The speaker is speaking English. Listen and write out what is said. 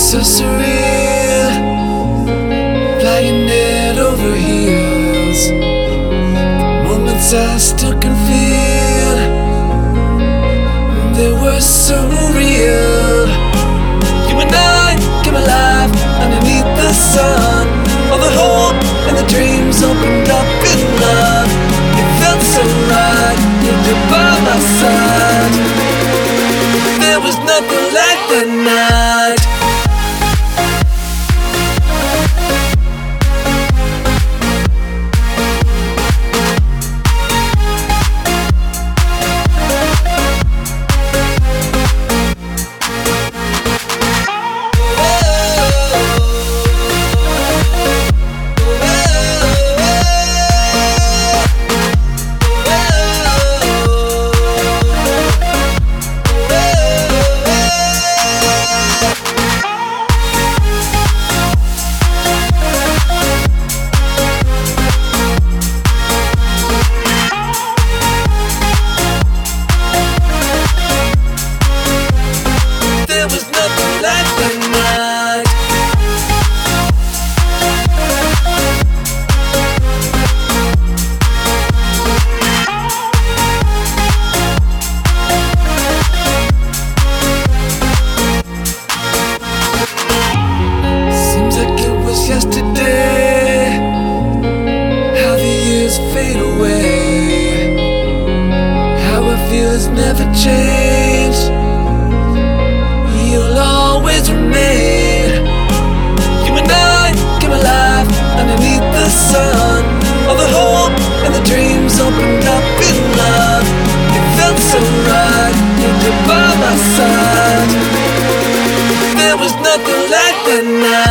so surreal, flying head over heels. Moments I still can feel, they were so real. You and I came alive underneath the sun. All the hope and the dreams opened up in love. It felt so right, you'd be by my side. There was nothing like that night. Has never changed. You'll always remain. You and I came alive underneath the sun. All the hope and the dreams opened up in love. It felt so right, you were by my side. There was nothing like that night.